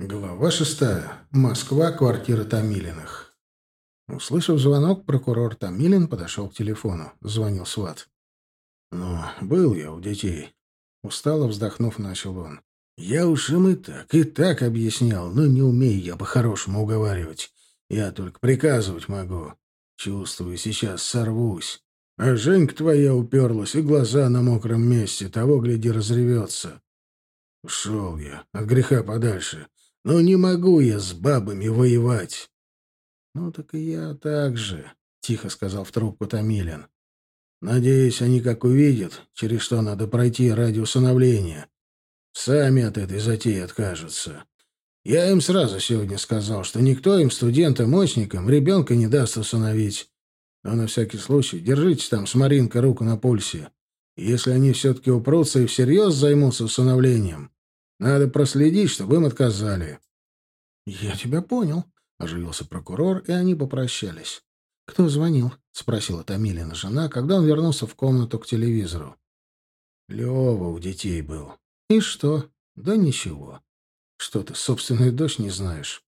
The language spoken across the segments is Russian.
Глава шестая. Москва. Квартира Томилиных. Услышав звонок, прокурор Томилин подошел к телефону. Звонил сват. «Ну, был я у детей». Устало вздохнув, начал он. «Я уж им и так, и так объяснял, но не умею я по-хорошему уговаривать. Я только приказывать могу. Чувствую, сейчас сорвусь. А Женька твоя уперлась, и глаза на мокром месте, того, гляди, разревется. Ушел я от греха подальше». Ну, не могу я с бабами воевать. — Ну, так и я так же, — тихо сказал в трубку Томилин. — Надеюсь, они как увидят, через что надо пройти ради усыновления. Сами от этой затеи откажутся. Я им сразу сегодня сказал, что никто им, студентам-мощникам, ребенка не даст усыновить. Но на всякий случай держите там с Маринкой руку на пульсе. если они все-таки упрутся и всерьез займутся усыновлением, надо проследить, чтобы им отказали. — Я тебя понял, — оживился прокурор, и они попрощались. — Кто звонил? — спросила Томилина жена, когда он вернулся в комнату к телевизору. — Лева у детей был. — И что? — Да ничего. — Что ты, собственную дочь не знаешь?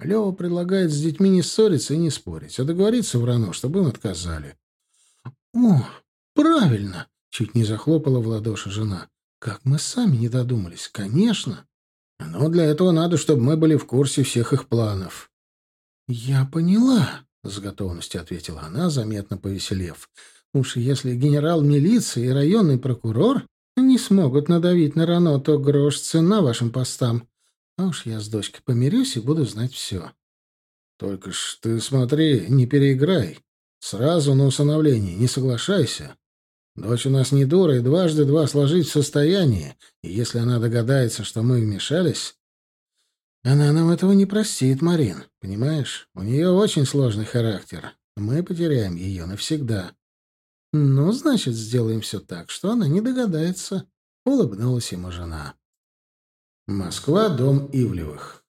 Лева предлагает с детьми не ссориться и не спорить, а договориться в рано, чтобы им отказали. — О, правильно! — чуть не захлопала в ладоши жена. Как мы сами не додумались, конечно. Но для этого надо, чтобы мы были в курсе всех их планов. Я поняла, с готовностью ответила она, заметно повеселев. Уж если генерал милиции и районный прокурор не смогут надавить на Рано, то грош цена вашим постам. А уж я с дочкой помирюсь и буду знать все. Только ж ты смотри, не переиграй. Сразу на усыновление не соглашайся. Дочь у нас не дура и дважды два сложить в состоянии, и если она догадается, что мы вмешались... Она нам этого не простит, Марин, понимаешь? У нее очень сложный характер. Мы потеряем ее навсегда. Ну, значит, сделаем все так, что она не догадается, — улыбнулась ему жена. Москва, дом Ивлевых.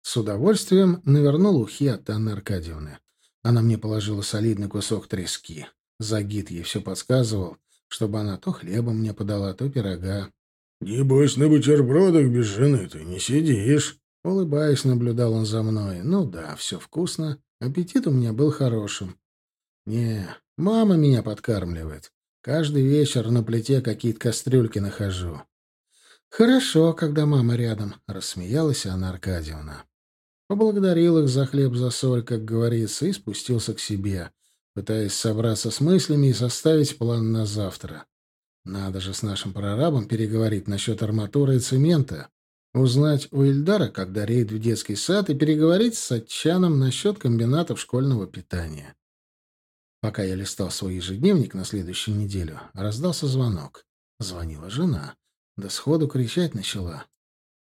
С удовольствием навернул ухи от Анны Аркадьевны. Она мне положила солидный кусок трески. Загид ей все подсказывал, чтобы она то хлеба мне подала, то пирога. — Небось, на бутербродах без жены ты не сидишь. Улыбаясь, наблюдал он за мной. Ну да, все вкусно. Аппетит у меня был хорошим. Не, мама меня подкармливает. Каждый вечер на плите какие-то кастрюльки нахожу. Хорошо, когда мама рядом, рассмеялась Анна Аркадьевна. Поблагодарил их за хлеб, за соль, как говорится, и спустился к себе пытаясь собраться с мыслями и составить план на завтра. Надо же с нашим прорабом переговорить насчет арматуры и цемента, узнать у Ильдара, когда рейд в детский сад, и переговорить с Отчаном насчет комбинатов школьного питания. Пока я листал свой ежедневник на следующую неделю, раздался звонок. Звонила жена. Да сходу кричать начала.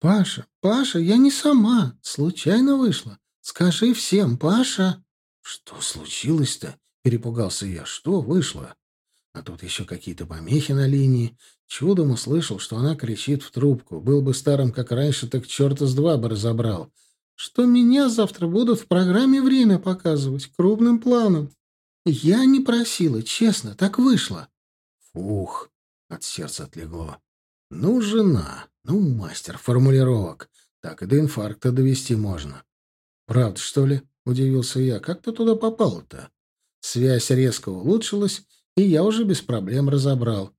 «Паша, Паша, я не сама. Случайно вышла. Скажи всем, Паша!» «Что случилось-то?» Перепугался я. Что вышло? А тут еще какие-то помехи на линии. Чудом услышал, что она кричит в трубку. Был бы старым, как раньше, так черта с два бы разобрал. Что меня завтра будут в программе время показывать, крупным планом. Я не просила, честно, так вышло. Фух, от сердца отлегло. Ну, жена, ну, мастер формулировок. Так и до инфаркта довести можно. Правда, что ли? Удивился я. Как ты туда попал-то? Связь резко улучшилась, и я уже без проблем разобрал.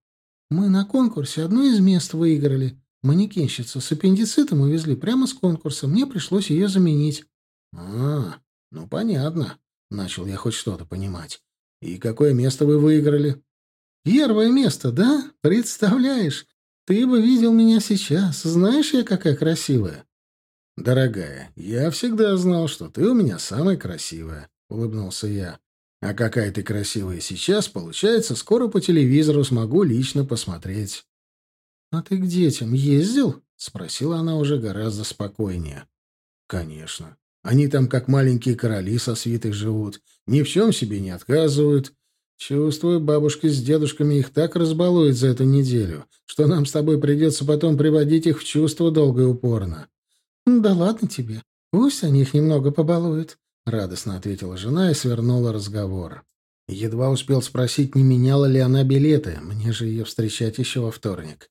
Мы на конкурсе одно из мест выиграли. Манекенщицу с аппендицитом увезли прямо с конкурса. Мне пришлось ее заменить. — А, ну понятно. Начал я хоть что-то понимать. И какое место вы выиграли? — Первое место, да? Представляешь? Ты бы видел меня сейчас. Знаешь я, какая красивая? — Дорогая, я всегда знал, что ты у меня самая красивая, — улыбнулся я. А какая ты красивая сейчас, получается, скоро по телевизору смогу лично посмотреть. — А ты к детям ездил? — спросила она уже гораздо спокойнее. — Конечно. Они там как маленькие короли со свитой живут, ни в чем себе не отказывают. Чувствую, бабушка с дедушками их так разбалует за эту неделю, что нам с тобой придется потом приводить их в чувство долго и упорно. — Да ладно тебе. Пусть они их немного побалуют. — радостно ответила жена и свернула разговор. Едва успел спросить, не меняла ли она билеты. Мне же ее встречать еще во вторник.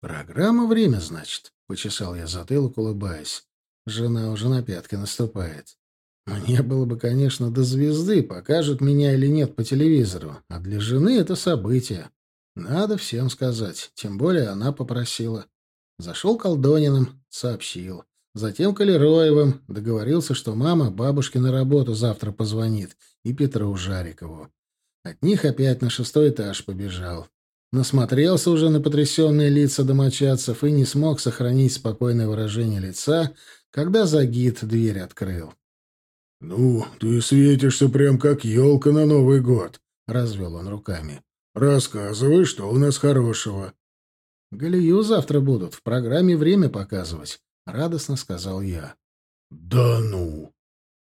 «Программа «Время», значит?» — почесал я затылок, улыбаясь. Жена уже на пятки наступает. Мне было бы, конечно, до звезды, покажут меня или нет по телевизору, а для жены это событие. Надо всем сказать, тем более она попросила. Зашел Колдониным, сообщил. Затем Калероевым договорился, что мама бабушке на работу завтра позвонит, и Петру Жарикову. От них опять на шестой этаж побежал. Насмотрелся уже на потрясенные лица домочадцев и не смог сохранить спокойное выражение лица, когда Загид дверь открыл. «Ну, ты светишься прям как елка на Новый год», — развел он руками. «Рассказывай, что у нас хорошего». «Галию завтра будут в программе «Время» показывать», — радостно сказал я. «Да ну!»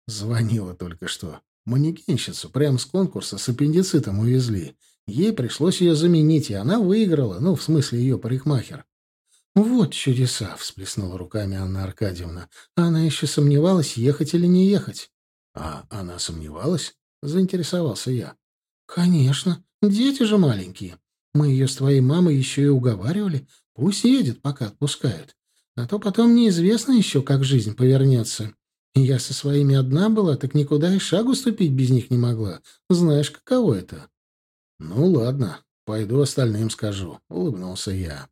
Звонила только что. Манекенщицу прямо с конкурса с аппендицитом увезли. Ей пришлось ее заменить, и она выиграла, ну, в смысле ее парикмахер. «Вот чудеса!» — всплеснула руками Анна Аркадьевна. Она еще сомневалась, ехать или не ехать. «А она сомневалась?» — заинтересовался я. «Конечно. Дети же маленькие. Мы ее с твоей мамой еще и уговаривали. Пусть едет, пока отпускают. А то потом неизвестно еще, как жизнь повернется. Я со своими одна была, так никуда и шагу ступить без них не могла. Знаешь, каково это?» «Ну, ладно. Пойду остальным скажу», — улыбнулся я.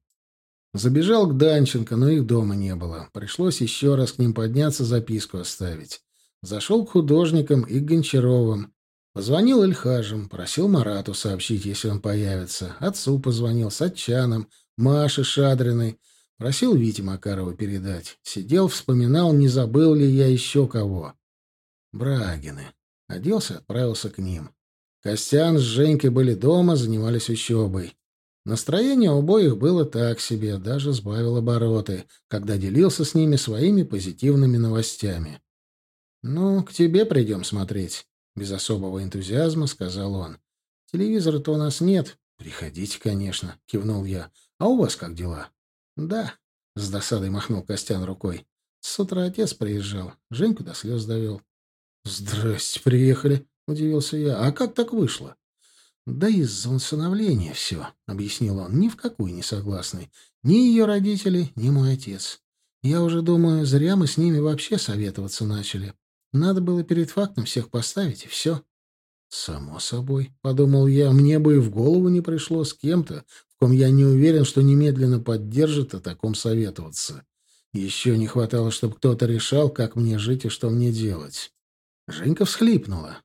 Забежал к Данченко, но их дома не было. Пришлось еще раз к ним подняться, записку оставить. Зашел к художникам и к Гончаровым. Позвонил Ильхажем, просил Марату сообщить, если он появится. Отцу позвонил, с Отчаном, Маше Шадриной. Просил Вите Макарова передать. Сидел, вспоминал, не забыл ли я еще кого. Брагины. Оделся, отправился к ним. Костян с Женькой были дома, занимались учебой. Настроение у обоих было так себе, даже сбавил обороты, когда делился с ними своими позитивными новостями. «Ну, к тебе придем смотреть», — без особого энтузиазма сказал он. «Телевизора-то у нас нет». «Приходите, конечно», — кивнул я. «А у вас как дела?» «Да», — с досадой махнул Костян рукой. «С утра отец приезжал. Женьку до слез довел». «Здрасте, приехали», — удивился я. «А как так вышло?» «Да из-за усыновления все», — объяснил он, ни в какую не согласный. «Ни ее родители, ни мой отец. Я уже думаю, зря мы с ними вообще советоваться начали. Надо было перед фактом всех поставить, и все. «Само собой», — подумал я, — «мне бы и в голову не пришло с кем-то, ком я не уверен, что немедленно поддержит о таком советоваться. Еще не хватало, чтобы кто-то решал, как мне жить и что мне делать». Женька всхлипнула.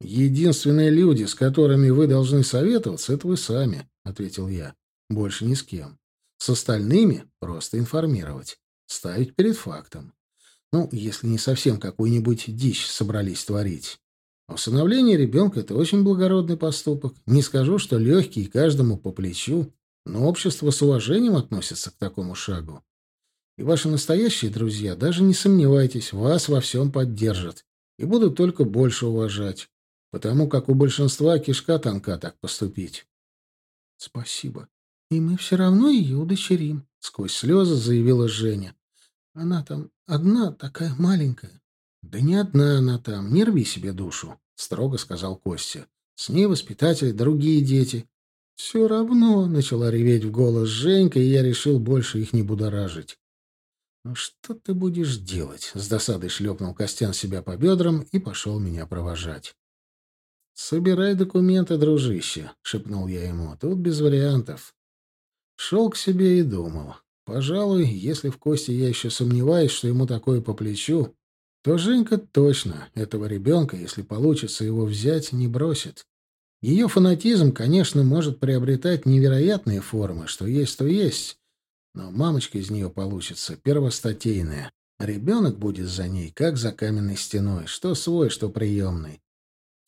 «Единственные люди, с которыми вы должны советоваться, это вы сами», — ответил я. «Больше ни с кем. С остальными просто информировать, ставить перед фактом. Ну, если не совсем какую-нибудь дичь собрались творить. Усыновление ребенка — это очень благородный поступок. Не скажу, что легкий и каждому по плечу, но общество с уважением относится к такому шагу. И ваши настоящие друзья, даже не сомневайтесь, вас во всем поддержат и будут только больше уважать, потому как у большинства кишка тонка так поступить. — Спасибо. И мы все равно ее удочерим, — сквозь слезы заявила Женя. Она там одна такая маленькая. Да не одна она там, не рви себе душу, строго сказал Костя. С ней воспитатели, другие дети. Все равно, начала реветь в голос Женька, и я решил больше их не будоражить. «Ну что ты будешь делать?» — с досадой шлепнул Костян себя по бедрам и пошел меня провожать. «Собирай документы, дружище», — шепнул я ему. «Тут без вариантов». Шел к себе и думал. Пожалуй, если в Косте я еще сомневаюсь, что ему такое по плечу, то Женька точно этого ребенка, если получится его взять, не бросит. Ее фанатизм, конечно, может приобретать невероятные формы, что есть, то есть, но мамочка из нее получится первостатейная. Ребенок будет за ней, как за каменной стеной, что свой, что приемный.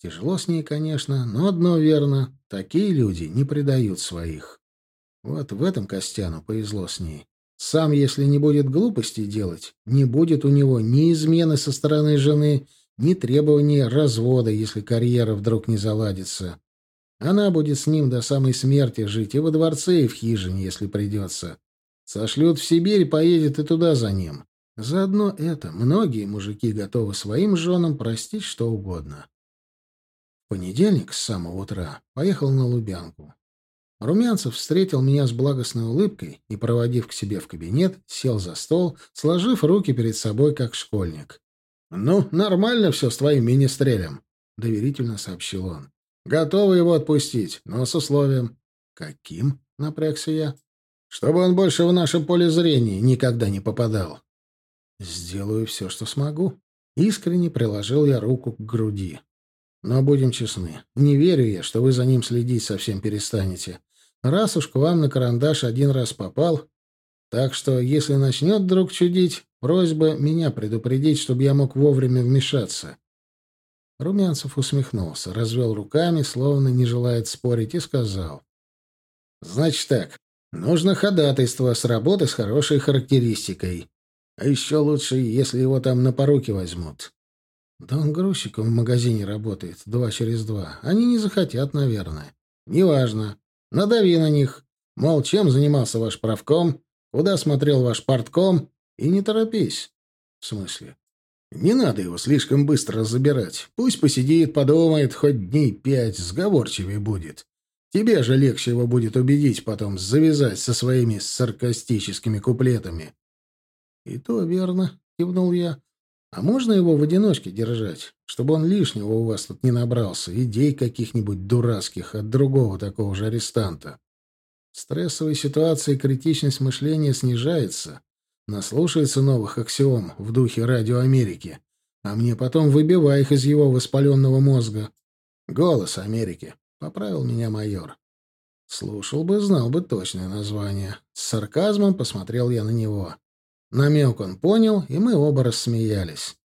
Тяжело с ней, конечно, но одно верно — такие люди не предают своих. Вот в этом Костяну повезло с ней. Сам, если не будет глупостей делать, не будет у него ни измены со стороны жены, ни требования развода, если карьера вдруг не заладится. Она будет с ним до самой смерти жить и во дворце, и в хижине, если придется. Сошлют в Сибирь, поедет и туда за ним. Заодно это многие мужики готовы своим женам простить что угодно. В понедельник с самого утра поехал на Лубянку. Румянцев встретил меня с благостной улыбкой и, проводив к себе в кабинет, сел за стол, сложив руки перед собой, как школьник. «Ну, нормально все с твоим министрелем», — доверительно сообщил он. «Готовы его отпустить, но с условием». «Каким?» — напрягся я. «Чтобы он больше в наше поле зрения никогда не попадал». «Сделаю все, что смогу». Искренне приложил я руку к груди. «Но будем честны, не верю я, что вы за ним следить совсем перестанете. Раз уж к вам на карандаш один раз попал, так что, если начнет вдруг чудить, просьба меня предупредить, чтобы я мог вовремя вмешаться». Румянцев усмехнулся, развел руками, словно не желает спорить, и сказал. «Значит так, нужно ходатайство с работы с хорошей характеристикой. А еще лучше, если его там на поруки возьмут. Да он грузчиком в магазине работает, два через два. Они не захотят, наверное. Неважно. Надави на них. Мол, чем занимался ваш правком, куда смотрел ваш портком, и не торопись. В смысле? Не надо его слишком быстро забирать. Пусть посидит, подумает, хоть дней пять, сговорчивее будет. Тебе же легче его будет убедить потом завязать со своими саркастическими куплетами. «И то верно», — кивнул я. «А можно его в одиночке держать, чтобы он лишнего у вас тут не набрался, идей каких-нибудь дурацких от другого такого же арестанта? В стрессовой ситуации критичность мышления снижается, наслушается новых аксиом в духе радио Америки, а мне потом выбивай их из его воспаленного мозга. «Голос Америки», — поправил меня майор. Слушал бы, знал бы точное название. С сарказмом посмотрел я на него. Намек он понял, и мы оба рассмеялись.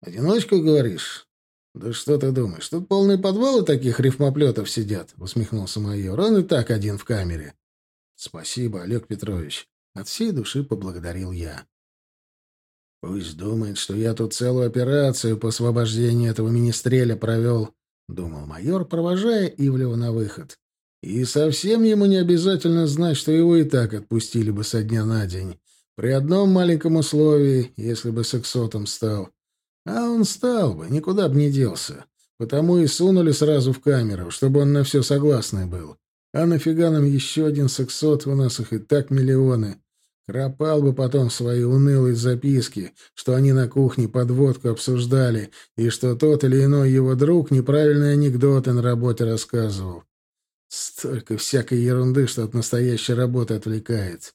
«Одиночку, говоришь?» «Да что ты думаешь, тут полные подвалы таких рифмоплетов сидят?» — усмехнулся майор. «Он и так один в камере». «Спасибо, Олег Петрович». От всей души поблагодарил я. «Пусть думает, что я тут целую операцию по освобождению этого министреля провел», — думал майор, провожая Ивлева на выход. «И совсем ему не обязательно знать, что его и так отпустили бы со дня на день. При одном маленьком условии, если бы сексотом стал. А он стал бы, никуда бы не делся. Потому и сунули сразу в камеру, чтобы он на все согласный был. А нафига нам еще один сексот, у нас их и так миллионы. Кропал бы потом свои унылые записки, что они на кухне под водку обсуждали, и что тот или иной его друг неправильные анекдоты на работе рассказывал. Столько всякой ерунды, что от настоящей работы отвлекает.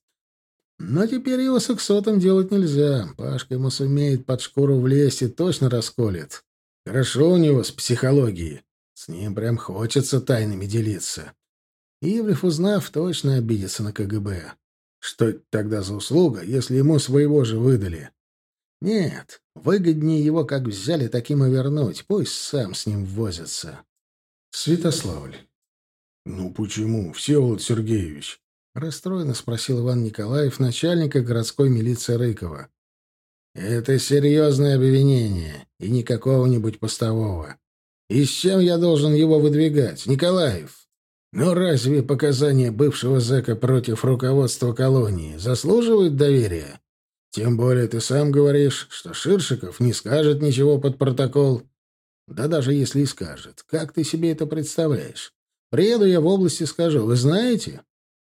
Но теперь его сексотом делать нельзя. Пашка ему сумеет под шкуру влезть и точно расколет. Хорошо у него с психологией. С ним прям хочется тайнами делиться. Ивлев, узнав, точно обидится на КГБ. Что это тогда за услуга, если ему своего же выдали? Нет, выгоднее его как взяли, таким и вернуть. Пусть сам с ним возится. Святославль. «Ну почему, Всеволод Сергеевич?» — расстроенно спросил Иван Николаев, начальника городской милиции Рыкова. «Это серьезное обвинение, и не какого-нибудь постового. И с чем я должен его выдвигать, Николаев? Ну разве показания бывшего зэка против руководства колонии заслуживают доверия? Тем более ты сам говоришь, что Ширшиков не скажет ничего под протокол. Да даже если и скажет, как ты себе это представляешь? Приеду я в область и скажу, вы знаете,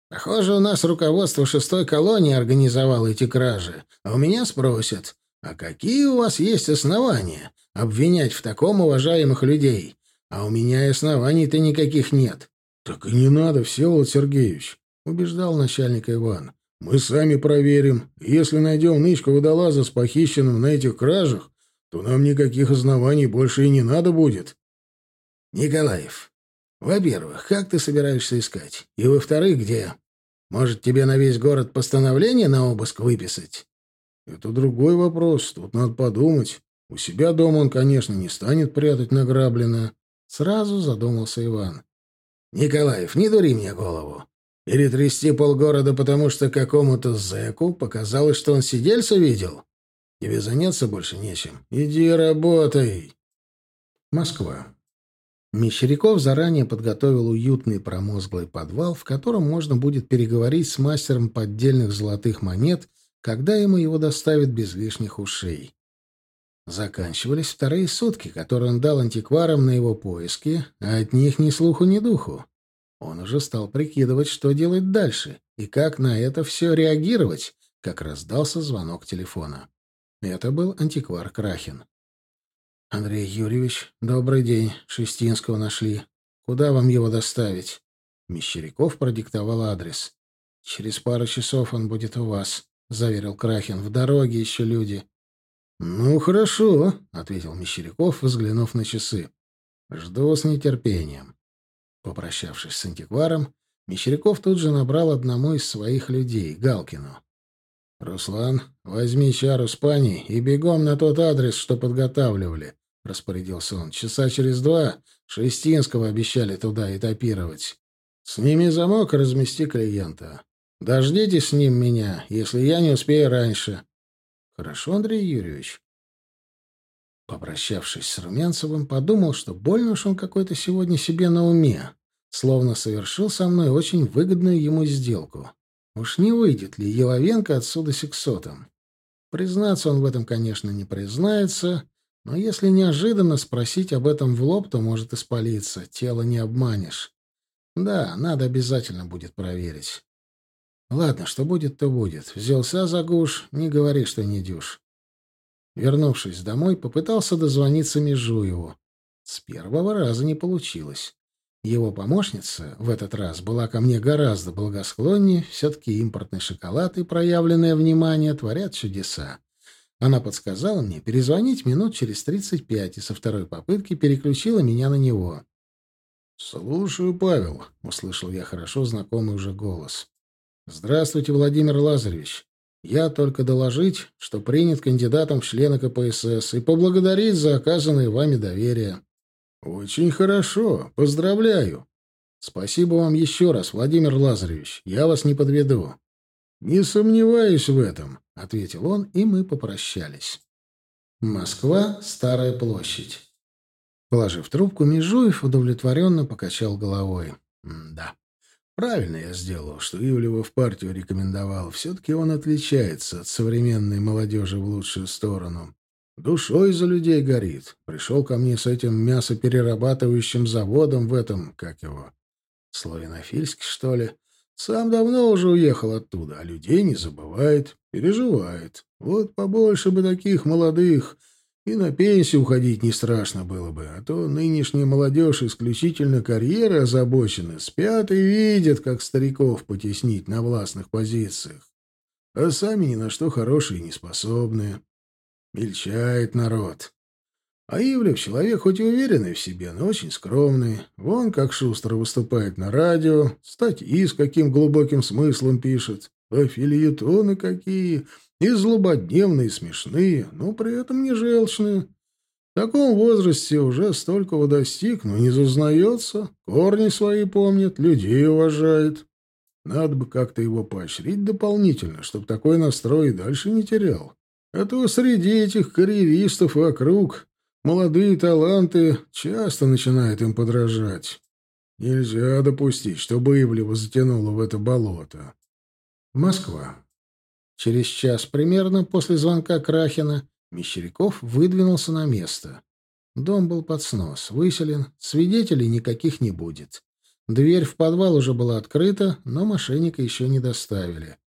Похоже, у нас руководство шестой колонии организовало эти кражи. А у меня спросят, а какие у вас есть основания обвинять в таком уважаемых людей? А у меня оснований-то никаких нет. Так и не надо, Всеволод Сергеевич, убеждал начальник Иван. Мы сами проверим. Если найдем нычку водолаза с похищенным на этих кражах, то нам никаких оснований больше и не надо будет. Николаев, во-первых, как ты собираешься искать? И во-вторых, где? Может, тебе на весь город постановление на обыск выписать? Это другой вопрос. Тут надо подумать. У себя дома он, конечно, не станет прятать награбленное. Сразу задумался Иван. Николаев, не дури мне голову. Перетрясти полгорода, потому что какому-то зэку показалось, что он сидельца видел? Тебе заняться больше нечем. Иди работай. Москва. Мещеряков заранее подготовил уютный промозглый подвал, в котором можно будет переговорить с мастером поддельных золотых монет, когда ему его доставят без лишних ушей. Заканчивались вторые сутки, которые он дал антикварам на его поиски, а от них ни слуху, ни духу. Он уже стал прикидывать, что делать дальше и как на это все реагировать, как раздался звонок телефона. Это был антиквар Крахин. «Андрей Юрьевич, добрый день. Шестинского нашли. Куда вам его доставить?» Мещеряков продиктовал адрес. «Через пару часов он будет у вас», — заверил Крахин. «В дороге еще люди». «Ну, хорошо», — ответил Мещеряков, взглянув на часы. «Жду с нетерпением». Попрощавшись с антикваром, Мещеряков тут же набрал одному из своих людей, Галкину. «Руслан, возьми чару с пани и бегом на тот адрес, что подготавливали», — распорядился он. «Часа через два Шестинского обещали туда этапировать. Сними замок и размести клиента. Дождитесь с ним меня, если я не успею раньше». «Хорошо, Андрей Юрьевич». Попрощавшись с Румянцевым, подумал, что больно уж он какой-то сегодня себе на уме, словно совершил со мной очень выгодную ему сделку. Уж не выйдет ли Еловенко отсюда сексотом? Признаться он в этом, конечно, не признается, но если неожиданно спросить об этом в лоб, то может испалиться. Тело не обманешь. Да, надо обязательно будет проверить. Ладно, что будет, то будет. Взялся за гуш, не говори, что не дюшь. Вернувшись домой, попытался дозвониться Межуеву. С первого раза не получилось. Его помощница в этот раз была ко мне гораздо благосклоннее, все-таки импортный шоколад и проявленное внимание творят чудеса. Она подсказала мне перезвонить минут через тридцать пять и со второй попытки переключила меня на него. «Слушаю, Павел», — услышал я хорошо знакомый уже голос. «Здравствуйте, Владимир Лазаревич. Я только доложить, что принят кандидатом в члены КПСС, и поблагодарить за оказанное вами доверие». «Очень хорошо. Поздравляю. Спасибо вам еще раз, Владимир Лазаревич. Я вас не подведу». «Не сомневаюсь в этом», — ответил он, и мы попрощались. Москва, Старая площадь. Положив трубку, Межуев удовлетворенно покачал головой. «Да, правильно я сделал, что Ивлева в партию рекомендовал. Все-таки он отличается от современной молодежи в лучшую сторону. Душой за людей горит. Пришел ко мне с этим мясоперерабатывающим заводом в этом, как его, Славянофильск, что ли. Сам давно уже уехал оттуда, а людей не забывает, переживает. Вот побольше бы таких молодых, и на пенсию уходить не страшно было бы, а то нынешняя молодежь исключительно карьеры озабочена, спят и видят, как стариков потеснить на властных позициях, а сами ни на что хорошие не способны. Мельчает народ. А Ивлев человек хоть и уверенный в себе, но очень скромный. Вон как шустро выступает на радио, статьи с каким глубоким смыслом пишет, а фильетоны какие, и злободневные, и смешные, но при этом не желчные. В таком возрасте уже столького достиг, но не зазнается, корни свои помнит, людей уважает. Надо бы как-то его поощрить дополнительно, чтобы такой настрой и дальше не терял. А то среди этих карьеристов вокруг молодые таланты часто начинают им подражать. Нельзя допустить, чтобы Ивлева затянуло в это болото. Москва. Через час примерно после звонка Крахина Мещеряков выдвинулся на место. Дом был под снос, выселен, свидетелей никаких не будет. Дверь в подвал уже была открыта, но мошенника еще не доставили.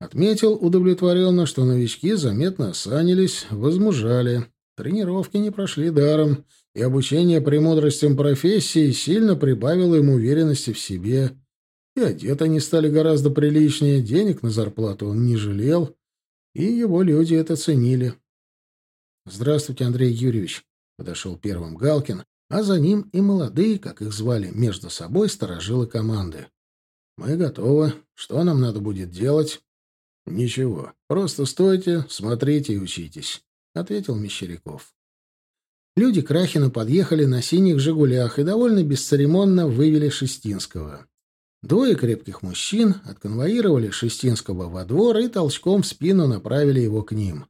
Отметил удовлетворенно, что новички заметно осанились, возмужали. Тренировки не прошли даром, и обучение премудростям профессии сильно прибавило им уверенности в себе. И одеты они стали гораздо приличнее, денег на зарплату он не жалел, и его люди это ценили. «Здравствуйте, Андрей Юрьевич», — подошел первым Галкин, а за ним и молодые, как их звали, между собой сторожилы команды. «Мы готовы. Что нам надо будет делать?» «Ничего, просто стойте, смотрите и учитесь», — ответил Мещеряков. Люди Крахина подъехали на синих «Жигулях» и довольно бесцеремонно вывели Шестинского. Двое крепких мужчин отконвоировали Шестинского во двор и толчком в спину направили его к ним.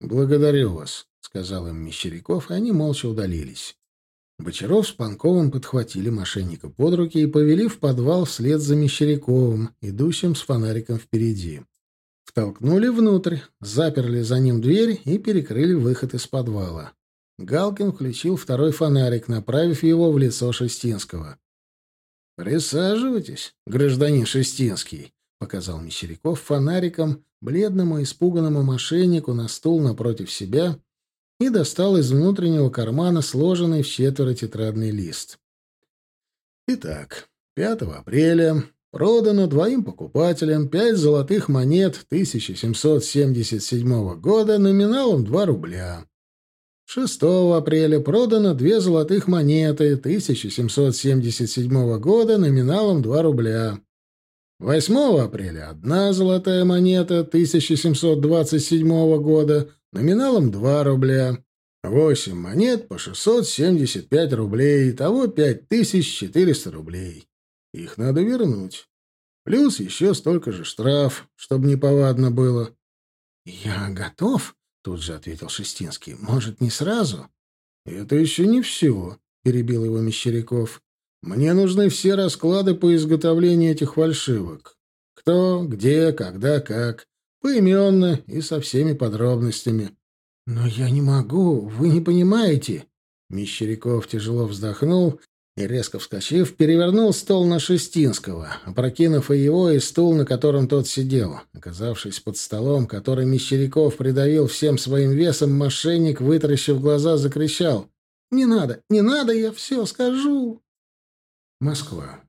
«Благодарю вас», — сказал им Мещеряков, и они молча удалились. Бочаров с Панковым подхватили мошенника под руки и повели в подвал вслед за Мещеряковым, идущим с фонариком впереди. Втолкнули внутрь, заперли за ним дверь и перекрыли выход из подвала. Галкин включил второй фонарик, направив его в лицо Шестинского. «Присаживайтесь, гражданин Шестинский», — показал Мещеряков фонариком бледному испуганному мошеннику на стул напротив себя и достал из внутреннего кармана сложенный в четверо тетрадный лист. Итак, 5 апреля продано двоим покупателям пять золотых монет 1777 года номиналом 2 рубля. 6 апреля продано две золотых монеты 1777 года номиналом 2 рубля. 8 апреля одна золотая монета 1727 года номиналом 2 рубля. 8 монет по 675 рублей, того 5400 рублей. Их надо вернуть. Плюс еще столько же штраф, чтобы неповадно было. — Я готов, — тут же ответил Шестинский. — Может, не сразу? — Это еще не все, — перебил его Мещеряков. Мне нужны все расклады по изготовлению этих фальшивок. Кто, где, когда, как. Поименно и со всеми подробностями. «Но я не могу, вы не понимаете». Мещеряков тяжело вздохнул и, резко вскочив, перевернул стол на Шестинского, опрокинув и его, и стул, на котором тот сидел. Оказавшись под столом, который Мещеряков придавил всем своим весом, мошенник, вытаращив глаза, закричал. «Не надо, не надо, я все скажу!» Москва.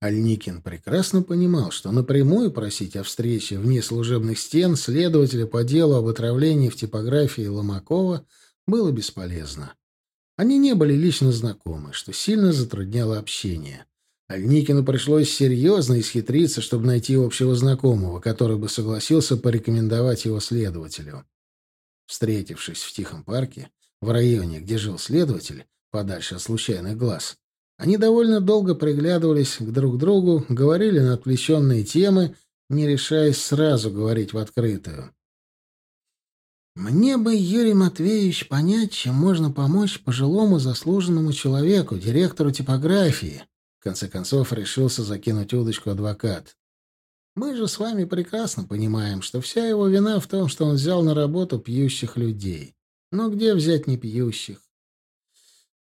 Альникин прекрасно понимал, что напрямую просить о встрече вне служебных стен следователя по делу об отравлении в типографии Ломакова было бесполезно. Они не были лично знакомы, что сильно затрудняло общение. Альникину пришлось серьезно исхитриться, чтобы найти общего знакомого, который бы согласился порекомендовать его следователю. Встретившись в тихом парке, в районе, где жил следователь, подальше от случайных глаз, они довольно долго приглядывались к друг другу, говорили на отвлеченные темы, не решаясь сразу говорить в открытую. «Мне бы, Юрий Матвеевич, понять, чем можно помочь пожилому заслуженному человеку, директору типографии», в конце концов решился закинуть удочку адвокат. «Мы же с вами прекрасно понимаем, что вся его вина в том, что он взял на работу пьющих людей. Но где взять непьющих?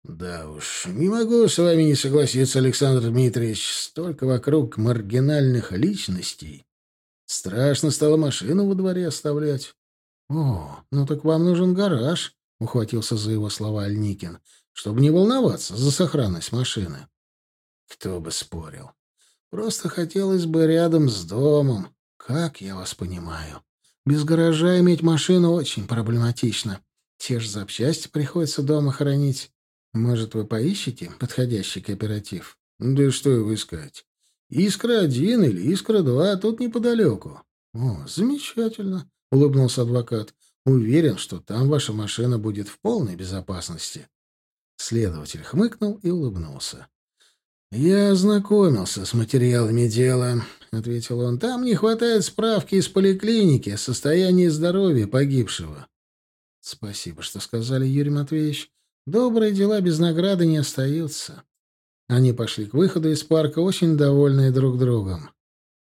Да уж, не могу с вами не согласиться, Александр Дмитриевич. Столько вокруг маргинальных личностей. Страшно стало машину во дворе оставлять. О, ну так вам нужен гараж, ухватился за его слова Альникин, чтобы не волноваться за сохранность машины. Кто бы спорил. Просто хотелось бы рядом с домом. Как я вас понимаю. Без гаража иметь машину очень проблематично. Те же запчасти приходится дома хранить. Может, вы поищете подходящий кооператив? Да что его искать? Искра-1 или Искра-2 тут неподалеку. О, замечательно, улыбнулся адвокат. Уверен, что там ваша машина будет в полной безопасности. Следователь хмыкнул и улыбнулся. «Я ознакомился с материалами дела», — ответил он. «Там не хватает справки из поликлиники о состоянии здоровья погибшего». «Спасибо, что сказали, Юрий Матвеевич. Добрые дела без награды не остаются. Они пошли к выходу из парка, очень довольные друг другом.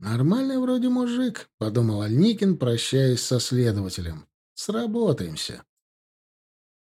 «Нормальный вроде мужик», — подумал Альникин, прощаясь со следователем. «Сработаемся».